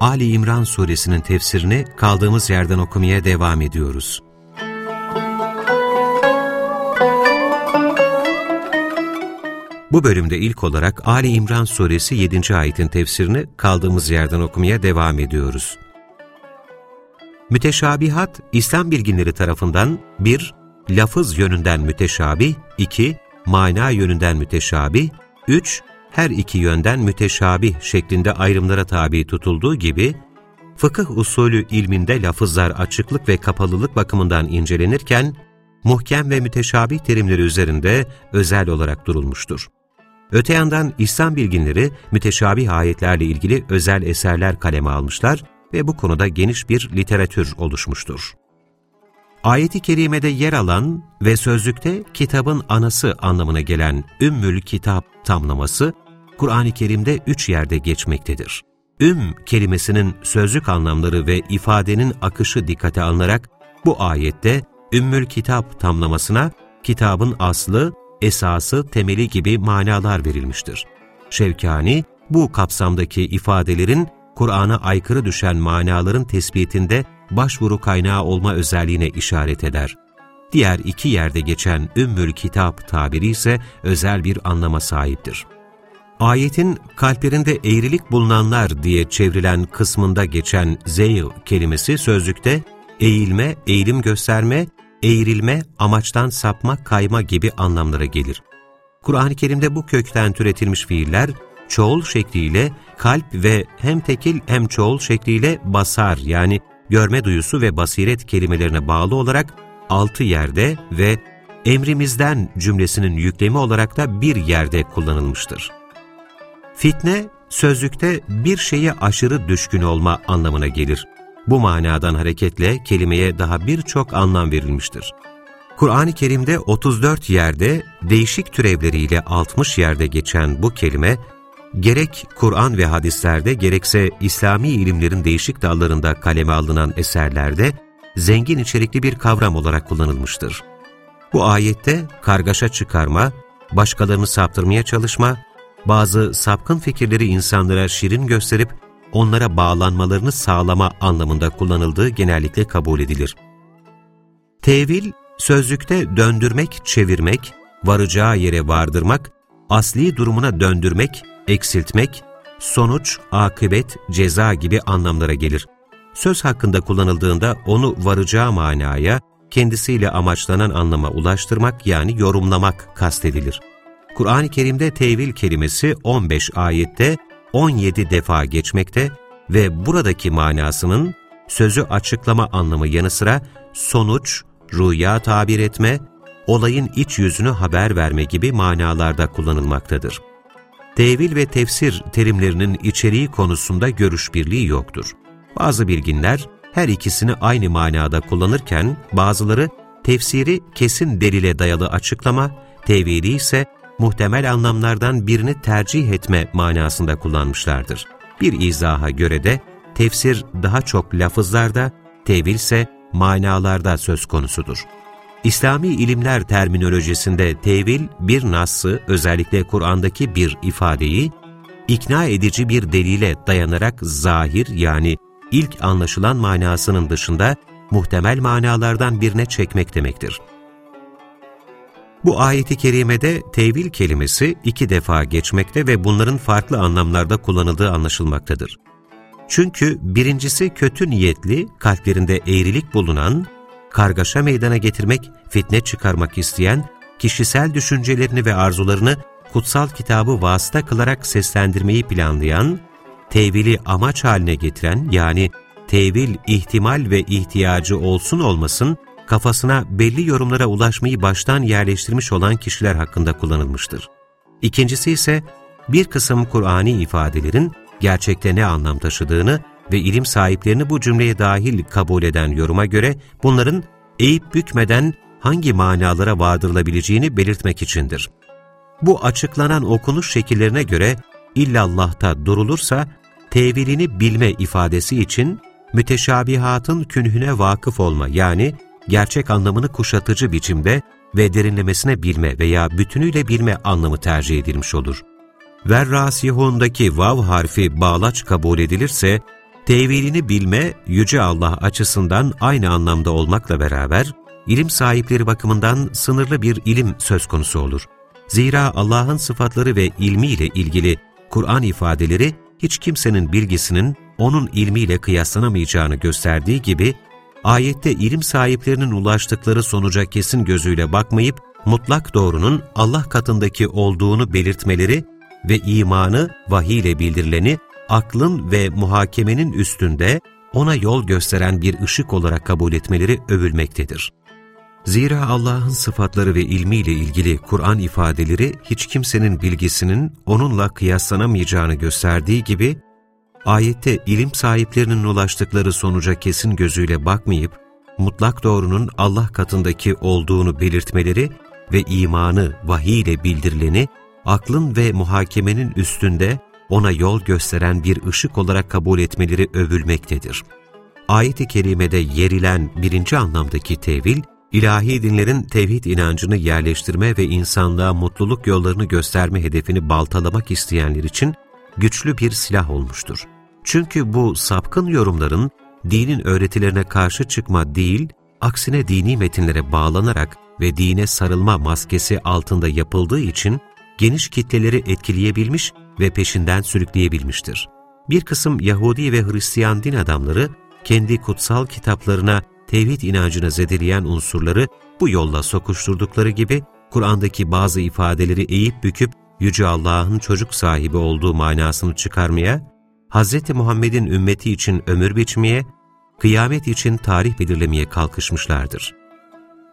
Ali İmran suresinin tefsirini kaldığımız yerden okumaya devam ediyoruz. Bu bölümde ilk olarak Ali İmran suresi 7. ayetin tefsirini kaldığımız yerden okumaya devam ediyoruz. Müteşabihat, İslam bilginleri tarafından bir Lafız yönünden müteşabih, 2 mana yönünden müteşabih, 3. Her iki yönden müteşabih şeklinde ayrımlara tabi tutulduğu gibi, fıkıh usulü ilminde lafızlar açıklık ve kapalılık bakımından incelenirken, muhkem ve müteşabih terimleri üzerinde özel olarak durulmuştur. Öte yandan İslam bilginleri müteşabih ayetlerle ilgili özel eserler kaleme almışlar ve bu konuda geniş bir literatür oluşmuştur. Ayet-i kerimede yer alan ve sözlükte kitabın anası anlamına gelen Ümmül Kitap tamlaması, Kur'an-ı Kerim'de üç yerde geçmektedir. Üm kelimesinin sözlük anlamları ve ifadenin akışı dikkate alınarak bu ayette Ümmül Kitap tamlamasına kitabın aslı, esası, temeli gibi manalar verilmiştir. Şevkani, bu kapsamdaki ifadelerin Kur'an'a aykırı düşen manaların tespitinde başvuru kaynağı olma özelliğine işaret eder. Diğer iki yerde geçen Ümmül Kitap tabiri ise özel bir anlama sahiptir. Ayetin kalplerinde eğrilik bulunanlar diye çevrilen kısmında geçen zeyl kelimesi sözlükte eğilme, eğilim gösterme, eğrilme, amaçtan sapma, kayma gibi anlamlara gelir. Kur'an-ı Kerim'de bu kökten türetilmiş fiiller çoğul şekliyle kalp ve hem tekil hem çoğul şekliyle basar yani görme duyusu ve basiret kelimelerine bağlı olarak altı yerde ve emrimizden cümlesinin yüklemi olarak da bir yerde kullanılmıştır. Fitne, sözlükte bir şeye aşırı düşkün olma anlamına gelir. Bu manadan hareketle kelimeye daha birçok anlam verilmiştir. Kur'an-ı Kerim'de 34 yerde, değişik türevleriyle 60 yerde geçen bu kelime, gerek Kur'an ve hadislerde gerekse İslami ilimlerin değişik dallarında kaleme alınan eserlerde zengin içerikli bir kavram olarak kullanılmıştır. Bu ayette kargaşa çıkarma, başkalarını saptırmaya çalışma, bazı sapkın fikirleri insanlara şirin gösterip onlara bağlanmalarını sağlama anlamında kullanıldığı genellikle kabul edilir. Tevil, sözlükte döndürmek, çevirmek, varacağı yere vardırmak, asli durumuna döndürmek, eksiltmek, sonuç, akıbet, ceza gibi anlamlara gelir. Söz hakkında kullanıldığında onu varacağı manaya, kendisiyle amaçlanan anlama ulaştırmak yani yorumlamak kastedilir. Kur'an-ı Kerim'de tevil kelimesi 15 ayette 17 defa geçmekte ve buradaki manasının sözü açıklama anlamı yanı sıra sonuç, rüya tabir etme, olayın iç yüzünü haber verme gibi manalarda kullanılmaktadır. Tevil ve tefsir terimlerinin içeriği konusunda görüş birliği yoktur. Bazı bilginler her ikisini aynı manada kullanırken bazıları tefsiri kesin delile dayalı açıklama, tevili ise muhtemel anlamlardan birini tercih etme manasında kullanmışlardır. Bir izaha göre de tefsir daha çok lafızlarda, tevil ise manalarda söz konusudur. İslami ilimler terminolojisinde tevil, bir nassı, özellikle Kur'an'daki bir ifadeyi, ikna edici bir delile dayanarak zahir yani ilk anlaşılan manasının dışında muhtemel manalardan birine çekmek demektir. Bu ayeti kerimede tevil kelimesi iki defa geçmekte ve bunların farklı anlamlarda kullanıldığı anlaşılmaktadır. Çünkü birincisi kötü niyetli, kalplerinde eğrilik bulunan, kargaşa meydana getirmek, fitne çıkarmak isteyen, kişisel düşüncelerini ve arzularını kutsal kitabı vasıta kılarak seslendirmeyi planlayan, tevili amaç haline getiren yani tevil ihtimal ve ihtiyacı olsun olmasın kafasına belli yorumlara ulaşmayı baştan yerleştirmiş olan kişiler hakkında kullanılmıştır. İkincisi ise bir kısım Kur'ani ifadelerin gerçekte ne anlam taşıdığını ve ilim sahiplerini bu cümleye dahil kabul eden yoruma göre bunların eğip bükmeden hangi manalara vardırılabileceğini belirtmek içindir. Bu açıklanan okunuş şekillerine göre illallah'ta durulursa tevilini bilme ifadesi için müteşabihatın künhüne vakıf olma yani gerçek anlamını kuşatıcı biçimde ve derinlemesine bilme veya bütünüyle bilme anlamı tercih edilmiş olur. Verrasihundaki vav harfi bağlaç kabul edilirse, tevilini bilme, Yüce Allah açısından aynı anlamda olmakla beraber, ilim sahipleri bakımından sınırlı bir ilim söz konusu olur. Zira Allah'ın sıfatları ve ilmiyle ilgili Kur'an ifadeleri hiç kimsenin bilgisinin onun ilmiyle kıyaslanamayacağını gösterdiği gibi, ayette ilim sahiplerinin ulaştıkları sonuca kesin gözüyle bakmayıp, mutlak doğrunun Allah katındaki olduğunu belirtmeleri ve imanı vahiy ile bildirileni aklın ve muhakemenin üstünde ona yol gösteren bir ışık olarak kabul etmeleri övülmektedir. Zira Allah'ın sıfatları ve ilmiyle ilgili Kur'an ifadeleri hiç kimsenin bilgisinin onunla kıyaslanamayacağını gösterdiği gibi, ayette ilim sahiplerinin ulaştıkları sonuca kesin gözüyle bakmayıp, mutlak doğrunun Allah katındaki olduğunu belirtmeleri ve imanı vahiy ile bildirileni, aklın ve muhakemenin üstünde ona yol gösteren bir ışık olarak kabul etmeleri övülmektedir. Ayet-i kerimede yerilen birinci anlamdaki tevil, ilahi dinlerin tevhid inancını yerleştirme ve insanlığa mutluluk yollarını gösterme hedefini baltalamak isteyenler için güçlü bir silah olmuştur. Çünkü bu sapkın yorumların dinin öğretilerine karşı çıkma değil, aksine dini metinlere bağlanarak ve dine sarılma maskesi altında yapıldığı için geniş kitleleri etkileyebilmiş ve peşinden sürükleyebilmiştir. Bir kısım Yahudi ve Hristiyan din adamları kendi kutsal kitaplarına tevhid inancını zedeleyen unsurları bu yolla sokuşturdukları gibi Kur'an'daki bazı ifadeleri eğip büküp Yüce Allah'ın çocuk sahibi olduğu manasını çıkarmaya, Hz. Muhammed'in ümmeti için ömür biçmeye, kıyamet için tarih belirlemeye kalkışmışlardır.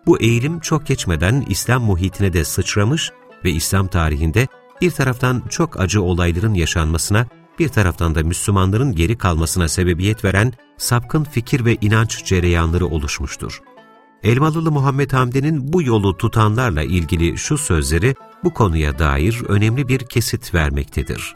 Bu eğilim çok geçmeden İslam muhitine de sıçramış ve İslam tarihinde bir taraftan çok acı olayların yaşanmasına, bir taraftan da Müslümanların geri kalmasına sebebiyet veren sapkın fikir ve inanç cereyanları oluşmuştur. Elmalılı Muhammed Hamdi'nin bu yolu tutanlarla ilgili şu sözleri bu konuya dair önemli bir kesit vermektedir.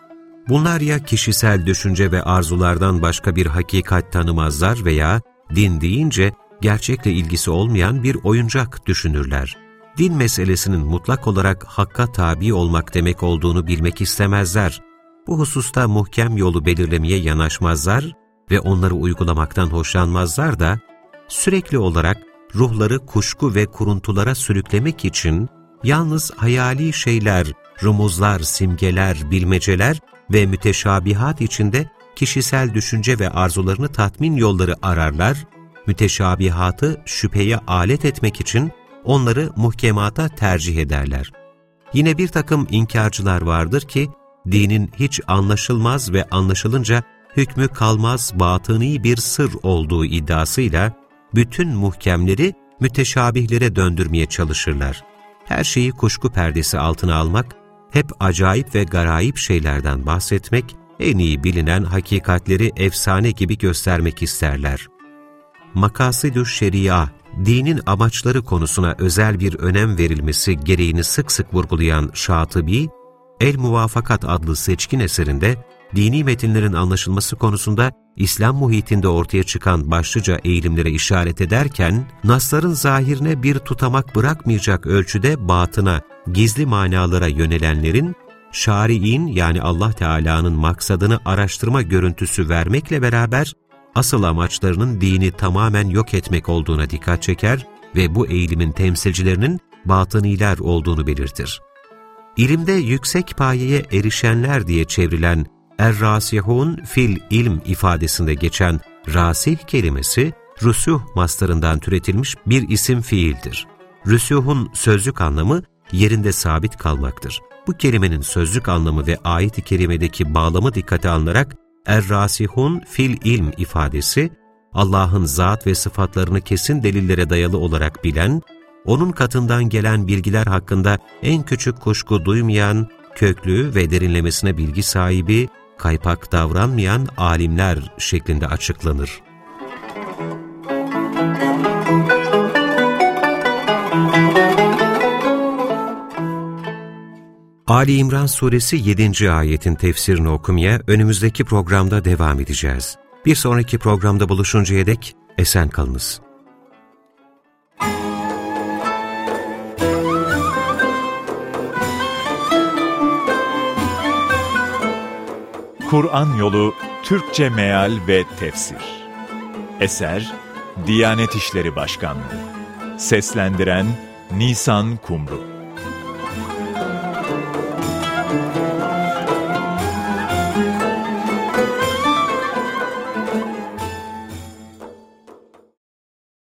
Bunlar ya kişisel düşünce ve arzulardan başka bir hakikat tanımazlar veya din deyince gerçekle ilgisi olmayan bir oyuncak düşünürler. Din meselesinin mutlak olarak hakka tabi olmak demek olduğunu bilmek istemezler. Bu hususta muhkem yolu belirlemeye yanaşmazlar ve onları uygulamaktan hoşlanmazlar da sürekli olarak ruhları kuşku ve kuruntulara sürüklemek için yalnız hayali şeyler, rumuzlar, simgeler, bilmeceler ve müteşabihat içinde kişisel düşünce ve arzularını tatmin yolları ararlar, müteşabihatı şüpheye alet etmek için onları muhkemata tercih ederler. Yine bir takım inkarcılar vardır ki, dinin hiç anlaşılmaz ve anlaşılınca hükmü kalmaz batıni bir sır olduğu iddiasıyla bütün muhkemleri müteşabihlere döndürmeye çalışırlar. Her şeyi kuşku perdesi altına almak, hep acayip ve garayip şeylerden bahsetmek, en iyi bilinen hakikatleri efsane gibi göstermek isterler. Makasidü şeria, dinin amaçları konusuna özel bir önem verilmesi gereğini sık sık vurgulayan Şatıbi, El-Muvafakat adlı seçkin eserinde dini metinlerin anlaşılması konusunda İslam muhitinde ortaya çıkan başlıca eğilimlere işaret ederken, nasların zahirine bir tutamak bırakmayacak ölçüde batına, gizli manalara yönelenlerin, şari'in yani Allah Teala'nın maksadını araştırma görüntüsü vermekle beraber, asıl amaçlarının dini tamamen yok etmek olduğuna dikkat çeker ve bu eğilimin temsilcilerinin batıniler olduğunu belirtir. İlimde yüksek payeye erişenler diye çevrilen Er-Rasihun fil ilm ifadesinde geçen rasih kelimesi, rüsuh mastarından türetilmiş bir isim fiildir. Rüsuhun sözlük anlamı yerinde sabit kalmaktır. Bu kelimenin sözlük anlamı ve ayet-i kerimedeki bağlamı dikkate alınarak Er-Rasihun fil ilm ifadesi, Allah'ın zat ve sıfatlarını kesin delillere dayalı olarak bilen, onun katından gelen bilgiler hakkında en küçük kuşku duymayan, köklü ve derinlemesine bilgi sahibi, kaypak davranmayan alimler şeklinde açıklanır. Ali İmran Suresi 7. ayetin tefsirini okumaya önümüzdeki programda devam edeceğiz. Bir sonraki programda buluşuncaya dek esen kalınız. Kur'an Yolu Türkçe Meal ve Tefsir Eser Diyanet İşleri Başkanlığı Seslendiren Nisan Kumru